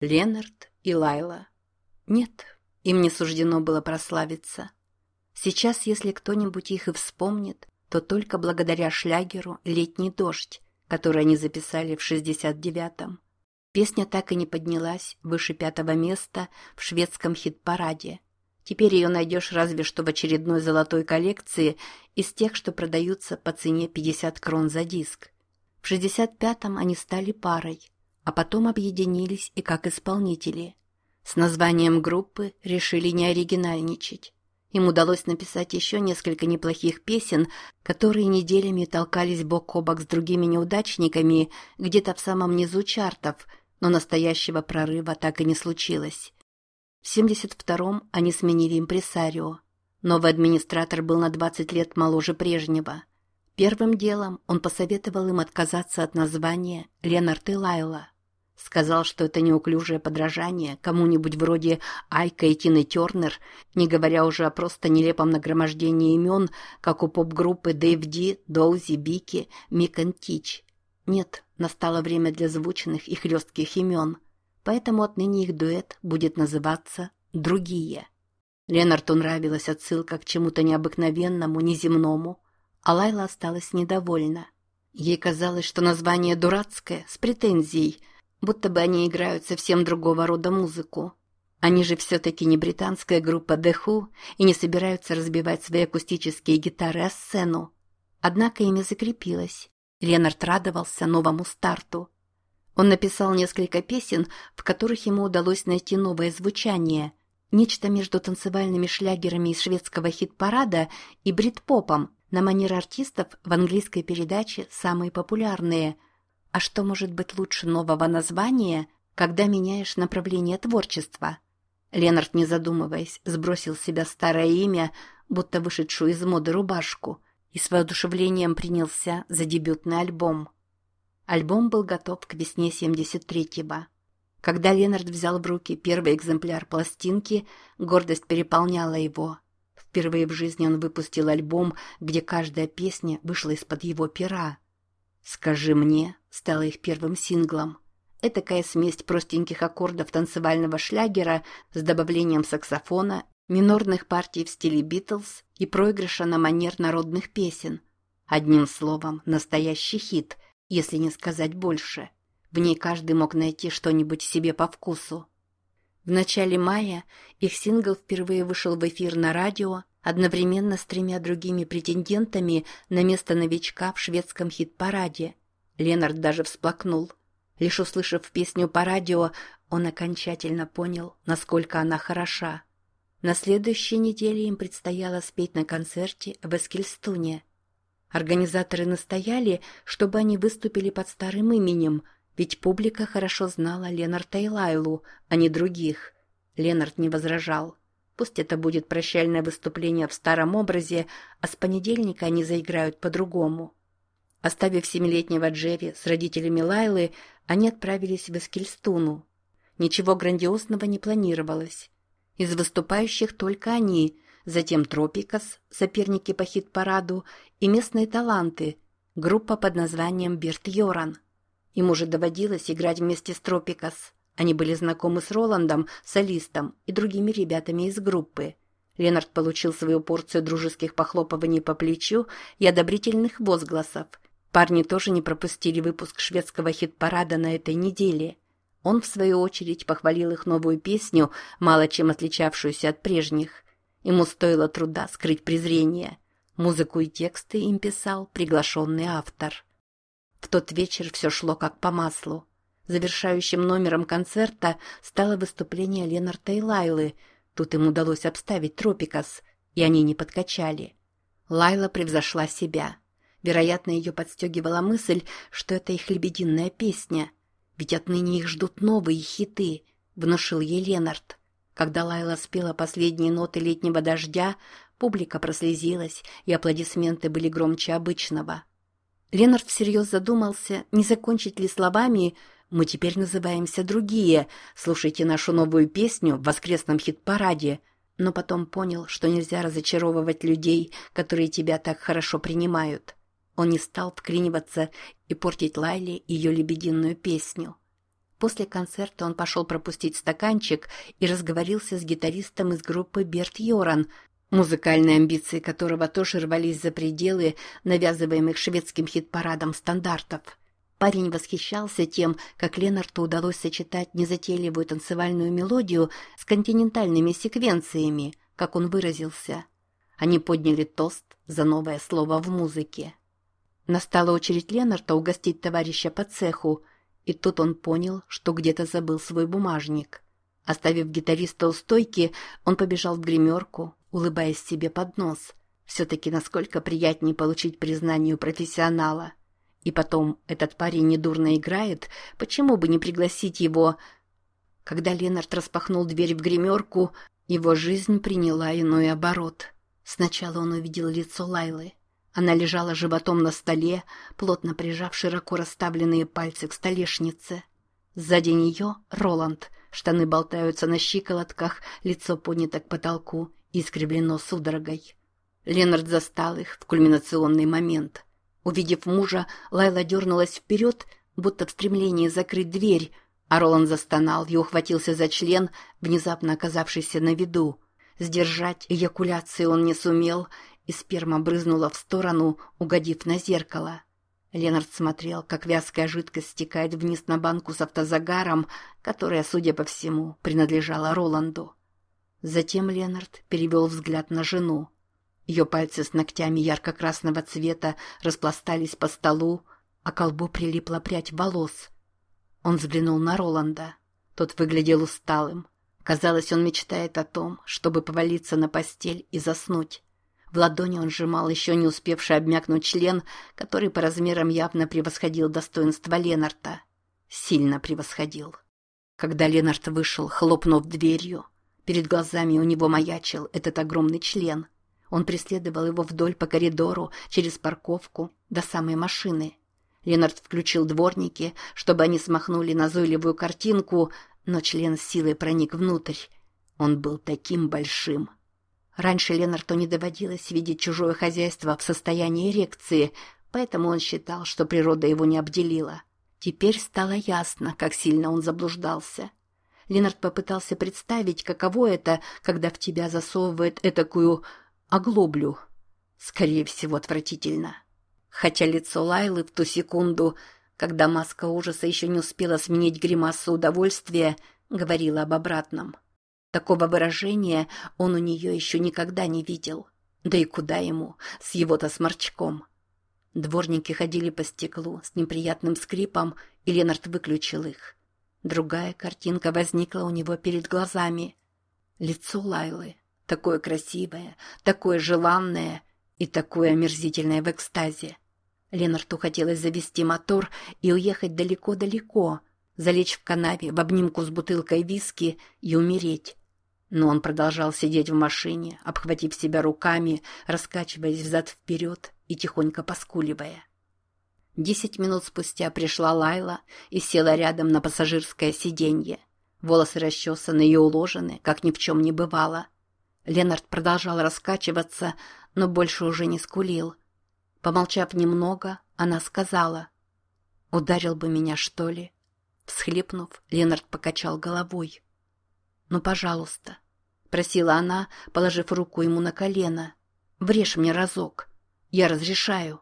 Ленард и Лайла. Нет, им не суждено было прославиться. Сейчас, если кто-нибудь их и вспомнит, то только благодаря шлягеру «Летний дождь», который они записали в 69-м. Песня так и не поднялась выше пятого места в шведском хит-параде. Теперь ее найдешь разве что в очередной золотой коллекции из тех, что продаются по цене 50 крон за диск. В 65-м они стали парой, а потом объединились и как исполнители. С названием группы решили не оригинальничать. Им удалось написать еще несколько неплохих песен, которые неделями толкались бок о бок с другими неудачниками где-то в самом низу чартов, но настоящего прорыва так и не случилось. В 72-м они сменили импресарио. Новый администратор был на 20 лет моложе прежнего. Первым делом он посоветовал им отказаться от названия «Ленард и Лайла». Сказал, что это неуклюжее подражание кому-нибудь вроде Айка и Тины Тернер, не говоря уже о просто нелепом нагромождении имен, как у поп-группы Дэйв Ди, Доузи, Бики, Мик Тич. Нет, настало время для звучных и хлестких имен поэтому отныне их дуэт будет называться «Другие». Ленарту нравилась отсылка к чему-то необыкновенному, неземному, а Лайла осталась недовольна. Ей казалось, что название дурацкое, с претензией, будто бы они играют совсем другого рода музыку. Они же все-таки не британская группа The Who и не собираются разбивать свои акустические гитары о сцену. Однако имя закрепилось. Ленард радовался новому старту – он написал несколько песен, в которых ему удалось найти новое звучание, нечто между танцевальными шлягерами из шведского хит-парада и брит-попом, на манер артистов в английской передаче самые популярные. А что может быть лучше нового названия, когда меняешь направление творчества? Ленард, не задумываясь, сбросил с себя старое имя, будто вышедшую из моды рубашку, и с воодушевлением принялся за дебютный альбом. Альбом был готов к весне 73-го. Когда Ленард взял в руки первый экземпляр пластинки, гордость переполняла его. Впервые в жизни он выпустил альбом, где каждая песня вышла из-под его пера. «Скажи мне» стала их первым синглом. Этакая смесь простеньких аккордов танцевального шлягера с добавлением саксофона, минорных партий в стиле Битлз и проигрыша на манер народных песен. Одним словом, настоящий хит – если не сказать больше. В ней каждый мог найти что-нибудь себе по вкусу. В начале мая их сингл впервые вышел в эфир на радио, одновременно с тремя другими претендентами на место новичка в шведском хит-параде. Ленард даже всплакнул. Лишь услышав песню по радио, он окончательно понял, насколько она хороша. На следующей неделе им предстояло спеть на концерте в Эскельстуне – Организаторы настояли, чтобы они выступили под старым именем, ведь публика хорошо знала Ленарта и Лайлу, а не других. Ленард не возражал. Пусть это будет прощальное выступление в старом образе, а с понедельника они заиграют по-другому. Оставив семилетнего Джерри с родителями Лайлы, они отправились в Эскельстуну. Ничего грандиозного не планировалось. Из выступающих только они, затем Тропикас, соперники по хит-параду, и местные таланты, группа под названием Бирт Йоран. Им уже доводилось играть вместе с Тропикас. Они были знакомы с Роландом, солистом и другими ребятами из группы. Ленард получил свою порцию дружеских похлопываний по плечу и одобрительных возгласов. Парни тоже не пропустили выпуск шведского хит-парада на этой неделе. Он, в свою очередь, похвалил их новую песню, мало чем отличавшуюся от прежних. Ему стоило труда скрыть презрение. Музыку и тексты им писал приглашенный автор. В тот вечер все шло как по маслу. Завершающим номером концерта стало выступление Ленарта и Лайлы. Тут им удалось обставить Тропикас, и они не подкачали. Лайла превзошла себя. Вероятно, ее подстегивала мысль, что это их лебединая песня. Ведь отныне их ждут новые хиты, внушил ей Ленард. Когда Лайла спела последние ноты летнего дождя, публика прослезилась, и аплодисменты были громче обычного. Ленард всерьез задумался, не закончить ли словами «Мы теперь называемся другие, слушайте нашу новую песню в воскресном хит-параде», но потом понял, что нельзя разочаровывать людей, которые тебя так хорошо принимают. Он не стал вклиниваться и портить Лайле ее лебединую песню. После концерта он пошел пропустить стаканчик и разговорился с гитаристом из группы Берт Йоран, музыкальные амбиции которого тоже рвались за пределы навязываемых шведским хит-парадом стандартов. Парень восхищался тем, как Ленарту удалось сочетать незатейливую танцевальную мелодию с континентальными секвенциями, как он выразился. Они подняли тост за новое слово в музыке. Настала очередь Ленарта угостить товарища по цеху, и тут он понял, что где-то забыл свой бумажник. Оставив гитариста у стойки, он побежал в гримерку, улыбаясь себе под нос. Все-таки насколько приятнее получить признание у профессионала. И потом, этот парень недурно играет, почему бы не пригласить его... Когда Ленард распахнул дверь в гримерку, его жизнь приняла иной оборот. Сначала он увидел лицо Лайлы. Она лежала животом на столе, плотно прижав широко расставленные пальцы к столешнице. Сзади нее Роланд. Штаны болтаются на щиколотках, лицо поднято к потолку и искривлено судорогой. Ленард застал их в кульминационный момент. Увидев мужа, Лайла дернулась вперед, будто в стремлении закрыть дверь, а Роланд застонал и ухватился за член, внезапно оказавшийся на виду. Сдержать эякуляцию он не сумел, и сперма брызнула в сторону, угодив на зеркало. Ленард смотрел, как вязкая жидкость стекает вниз на банку с автозагаром, которая, судя по всему, принадлежала Роланду. Затем Ленард перевел взгляд на жену. Ее пальцы с ногтями ярко-красного цвета распластались по столу, а к колбу прилипла прядь волос. Он взглянул на Роланда. Тот выглядел усталым. Казалось, он мечтает о том, чтобы повалиться на постель и заснуть. В ладони он сжимал еще не успевший обмякнуть член, который по размерам явно превосходил достоинство Ленарта. Сильно превосходил. Когда Ленард вышел, хлопнув дверью, перед глазами у него маячил этот огромный член. Он преследовал его вдоль по коридору, через парковку, до самой машины. Ленард включил дворники, чтобы они смахнули назойливую картинку, но член силой проник внутрь. Он был таким большим. Раньше Ленарту не доводилось видеть чужое хозяйство в состоянии эрекции, поэтому он считал, что природа его не обделила. Теперь стало ясно, как сильно он заблуждался. Ленард попытался представить, каково это, когда в тебя засовывает этакую оглоблю. Скорее всего, отвратительно. Хотя лицо Лайлы в ту секунду, когда маска ужаса еще не успела сменить гримасу удовольствия, говорила об обратном. Такого выражения он у нее еще никогда не видел. Да и куда ему, с его-то сморчком. Дворники ходили по стеклу с неприятным скрипом, и Ленард выключил их. Другая картинка возникла у него перед глазами. Лицо Лайлы, такое красивое, такое желанное и такое омерзительное в экстазе. Ленарту хотелось завести мотор и уехать далеко-далеко, залечь в канаве в обнимку с бутылкой виски и умереть. Но он продолжал сидеть в машине, обхватив себя руками, раскачиваясь взад-вперед и тихонько поскуливая. Десять минут спустя пришла Лайла и села рядом на пассажирское сиденье. Волосы расчесаны и уложены, как ни в чем не бывало. Ленард продолжал раскачиваться, но больше уже не скулил. Помолчав немного, она сказала, «Ударил бы меня, что ли?» Всхлипнув, Ленард покачал головой. «Ну, пожалуйста, просила она, положив руку ему на колено. «Врежь мне разок. Я разрешаю».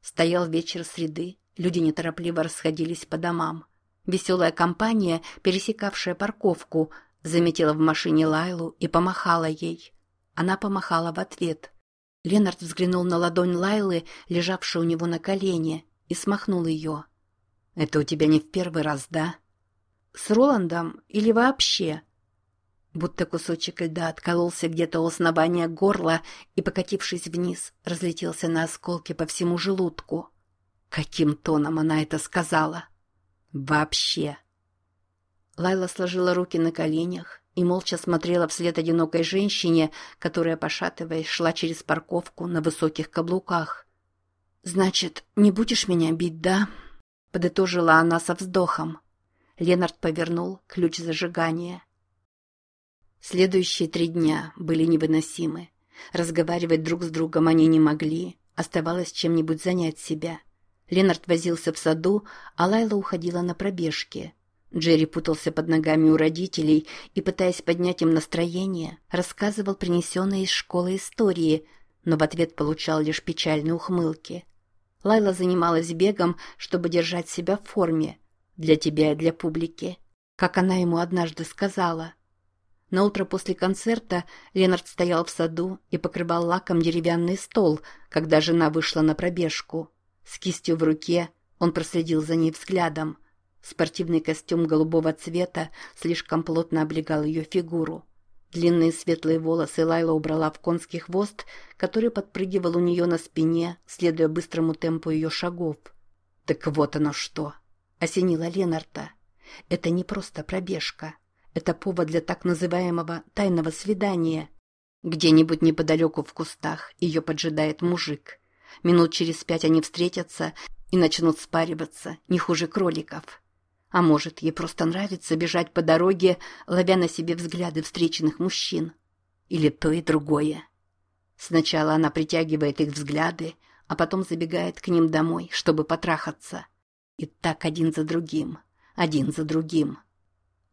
Стоял вечер среды, люди неторопливо расходились по домам. Веселая компания, пересекавшая парковку, заметила в машине Лайлу и помахала ей. Она помахала в ответ. Ленард взглянул на ладонь Лайлы, лежавшую у него на колене, и смахнул ее. «Это у тебя не в первый раз, да?» «С Роландом или вообще?» Будто кусочек льда откололся где-то у основания горла и, покатившись вниз, разлетелся на осколки по всему желудку. Каким тоном она это сказала? Вообще. Лайла сложила руки на коленях и молча смотрела вслед одинокой женщине, которая, пошатываясь, шла через парковку на высоких каблуках. «Значит, не будешь меня бить, да?» — подытожила она со вздохом. Ленард повернул ключ зажигания — Следующие три дня были невыносимы. Разговаривать друг с другом они не могли, оставалось чем-нибудь занять себя. Ленард возился в саду, а Лайла уходила на пробежки. Джерри путался под ногами у родителей и, пытаясь поднять им настроение, рассказывал принесенные из школы истории, но в ответ получал лишь печальные ухмылки. Лайла занималась бегом, чтобы держать себя в форме. Для тебя и для публики. Как она ему однажды сказала. На утро после концерта Ленард стоял в саду и покрывал лаком деревянный стол, когда жена вышла на пробежку. С кистью в руке он проследил за ней взглядом. Спортивный костюм голубого цвета слишком плотно облегал ее фигуру. Длинные светлые волосы Лайла убрала в конский хвост, который подпрыгивал у нее на спине, следуя быстрому темпу ее шагов. «Так вот оно что!» — осенила Ленарта. «Это не просто пробежка. Это повод для так называемого «тайного свидания». Где-нибудь неподалеку в кустах ее поджидает мужик. Минут через пять они встретятся и начнут спариваться, не хуже кроликов. А может, ей просто нравится бежать по дороге, ловя на себе взгляды встреченных мужчин. Или то и другое. Сначала она притягивает их взгляды, а потом забегает к ним домой, чтобы потрахаться. И так один за другим, один за другим.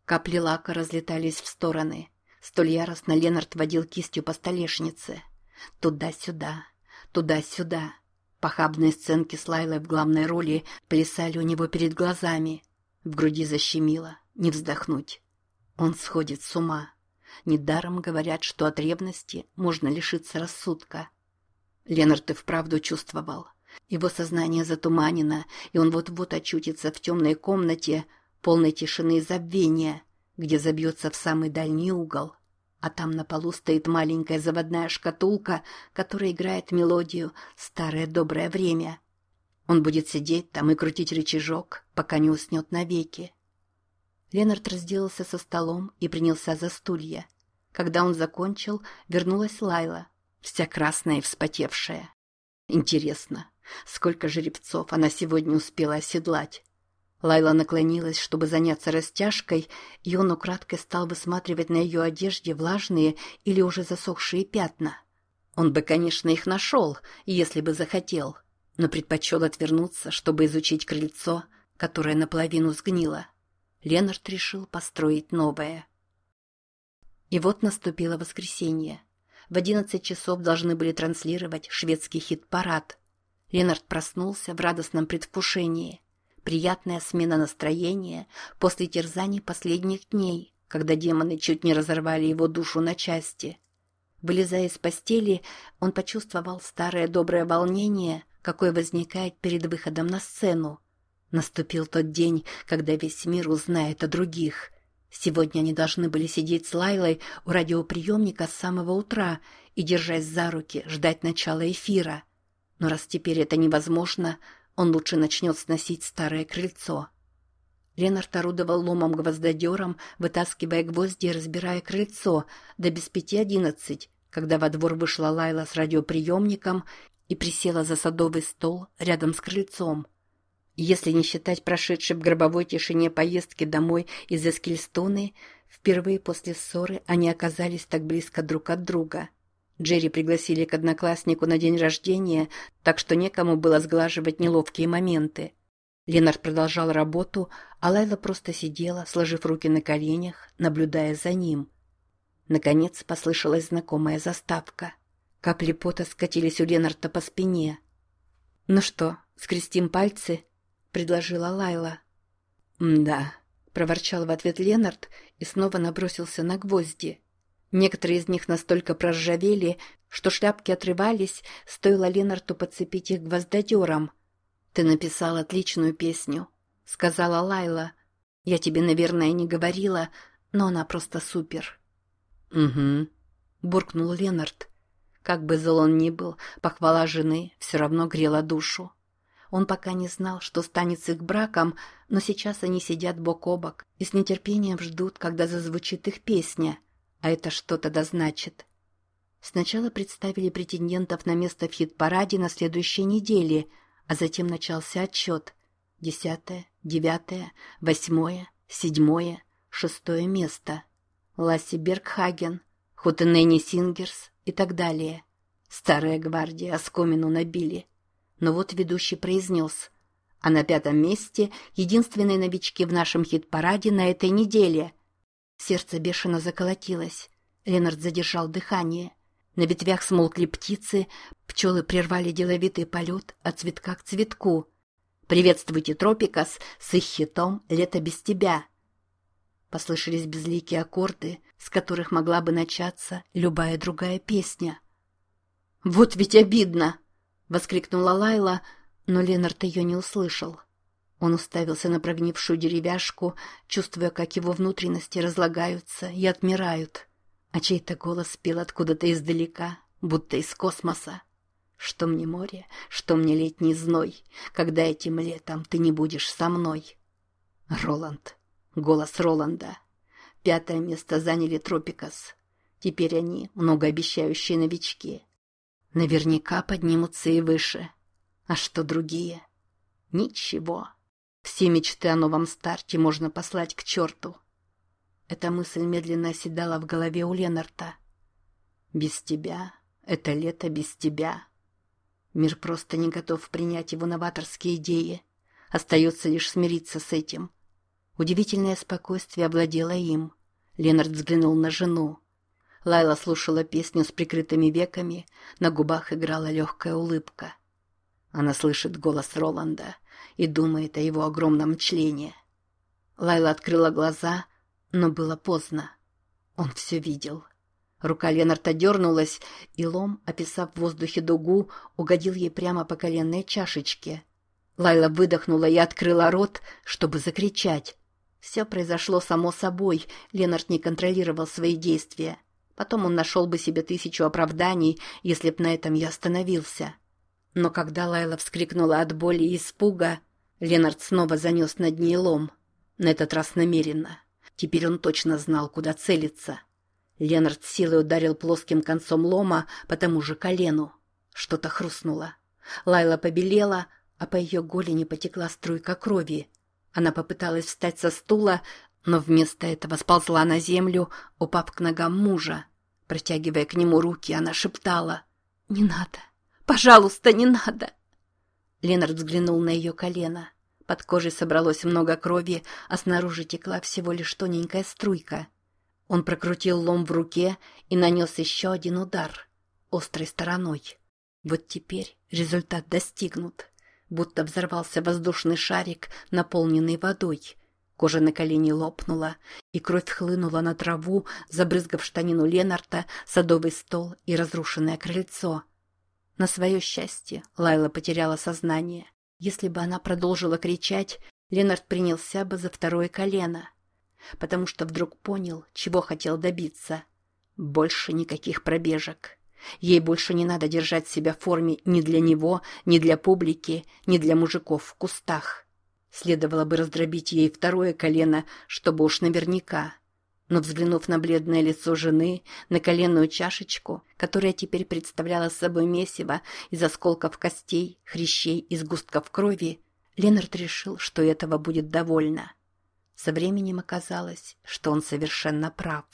Капли лака разлетались в стороны. Столь яростно Ленард водил кистью по столешнице. Туда-сюда, туда-сюда. Похабные сценки с Лайлой в главной роли плясали у него перед глазами. В груди защемило, не вздохнуть. Он сходит с ума. Недаром говорят, что от ревности можно лишиться рассудка. Ленард и вправду чувствовал. Его сознание затуманено, и он вот-вот очутится в темной комнате, полной тишины и забвения, где забьется в самый дальний угол. А там на полу стоит маленькая заводная шкатулка, которая играет мелодию «Старое доброе время». Он будет сидеть там и крутить рычажок, пока не уснет навеки. Ленард разделался со столом и принялся за стулья. Когда он закончил, вернулась Лайла, вся красная и вспотевшая. Интересно, сколько жеребцов она сегодня успела оседлать? Лайла наклонилась, чтобы заняться растяжкой, и он украдкой стал высматривать на ее одежде влажные или уже засохшие пятна. Он бы, конечно, их нашел, если бы захотел — но предпочел отвернуться, чтобы изучить крыльцо, которое наполовину сгнило. Ленард решил построить новое. И вот наступило воскресенье. В одиннадцать часов должны были транслировать шведский хит-парад. Ленард проснулся в радостном предвкушении. Приятная смена настроения после терзаний последних дней, когда демоны чуть не разорвали его душу на части. Вылезая из постели, он почувствовал старое доброе волнение, какой возникает перед выходом на сцену. Наступил тот день, когда весь мир узнает о других. Сегодня они должны были сидеть с Лайлой у радиоприемника с самого утра и, держась за руки, ждать начала эфира. Но раз теперь это невозможно, он лучше начнет сносить старое крыльцо. Ленард орудовал ломом-гвоздодером, вытаскивая гвозди и разбирая крыльцо, до без пяти одиннадцать, когда во двор вышла Лайла с радиоприемником и присела за садовый стол рядом с крыльцом. Если не считать прошедшей в гробовой тишине поездки домой из Эскильстоны, впервые после ссоры они оказались так близко друг от друга. Джерри пригласили к однокласснику на день рождения, так что некому было сглаживать неловкие моменты. Ленард продолжал работу, а Лайла просто сидела, сложив руки на коленях, наблюдая за ним. Наконец послышалась знакомая заставка — Капли пота скатились у Ленарта по спине. «Ну что, скрестим пальцы?» — предложила Лайла. «Да», — проворчал в ответ Ленард и снова набросился на гвозди. Некоторые из них настолько проржавели, что шляпки отрывались, стоило Ленарту подцепить их гвоздодером. «Ты написал отличную песню», — сказала Лайла. «Я тебе, наверное, не говорила, но она просто супер». «Угу», — буркнул Ленард. Как бы зол он ни был, похвала жены все равно грела душу. Он пока не знал, что станет с их браком, но сейчас они сидят бок о бок и с нетерпением ждут, когда зазвучит их песня. А это что тогда значит? Сначала представили претендентов на место в хит-параде на следующей неделе, а затем начался отчет. Десятое, девятое, восьмое, седьмое, шестое место. Ласси Бергхаген, Хутенени Сингерс, и так далее. Старая гвардия оскомину набили. Но вот ведущий произнес А на пятом месте единственные новички в нашем хит-параде на этой неделе. Сердце бешено заколотилось. Ленард задержал дыхание. На ветвях смолкли птицы, пчелы прервали деловитый полет от цветка к цветку. «Приветствуйте, Тропикас, с их хитом «Лето без тебя». Послышались безликие аккорды, с которых могла бы начаться любая другая песня. «Вот ведь обидно!» — воскликнула Лайла, но Ленард ее не услышал. Он уставился на прогнившую деревяшку, чувствуя, как его внутренности разлагаются и отмирают. А чей-то голос пел откуда-то издалека, будто из космоса. Что мне море, что мне летний зной, когда этим летом ты не будешь со мной. Роланд. Голос Роланда. Пятое место заняли Тропикас. Теперь они многообещающие новички. Наверняка поднимутся и выше. А что другие? Ничего. Все мечты о новом старте можно послать к черту. Эта мысль медленно оседала в голове у Ленарта. «Без тебя. Это лето без тебя». Мир просто не готов принять его новаторские идеи. Остается лишь смириться с этим. Удивительное спокойствие овладело им. Ленард взглянул на жену. Лайла слушала песню с прикрытыми веками, на губах играла легкая улыбка. Она слышит голос Роланда и думает о его огромном члене. Лайла открыла глаза — но было поздно. Он все видел. Рука Ленарта дернулась, и лом, описав в воздухе дугу, угодил ей прямо по коленной чашечке. Лайла выдохнула и открыла рот, чтобы закричать. Все произошло само собой, Ленард не контролировал свои действия. Потом он нашел бы себе тысячу оправданий, если б на этом я остановился. Но когда Лайла вскрикнула от боли и испуга, Ленард снова занес над ней лом. На этот раз намеренно. Теперь он точно знал, куда целиться. Ленард силой ударил плоским концом лома по тому же колену. Что-то хрустнуло. Лайла побелела, а по ее голени потекла струйка крови. Она попыталась встать со стула, но вместо этого сползла на землю, упав к ногам мужа. Протягивая к нему руки, она шептала. «Не надо! Пожалуйста, не надо!» Ленард взглянул на ее колено. Под кожей собралось много крови, а снаружи текла всего лишь тоненькая струйка. Он прокрутил лом в руке и нанес еще один удар, острой стороной. Вот теперь результат достигнут. Будто взорвался воздушный шарик, наполненный водой. Кожа на колени лопнула, и кровь хлынула на траву, забрызгав штанину Ленарта, садовый стол и разрушенное крыльцо. На свое счастье Лайла потеряла сознание. Если бы она продолжила кричать, Ленард принялся бы за второе колено, потому что вдруг понял, чего хотел добиться. Больше никаких пробежек. Ей больше не надо держать себя в форме ни для него, ни для публики, ни для мужиков в кустах. Следовало бы раздробить ей второе колено, чтобы уж наверняка. Но взглянув на бледное лицо жены, на коленную чашечку, которая теперь представляла собой месиво из осколков костей, хрящей и сгустков крови, Ленард решил, что этого будет довольно. Со временем оказалось, что он совершенно прав.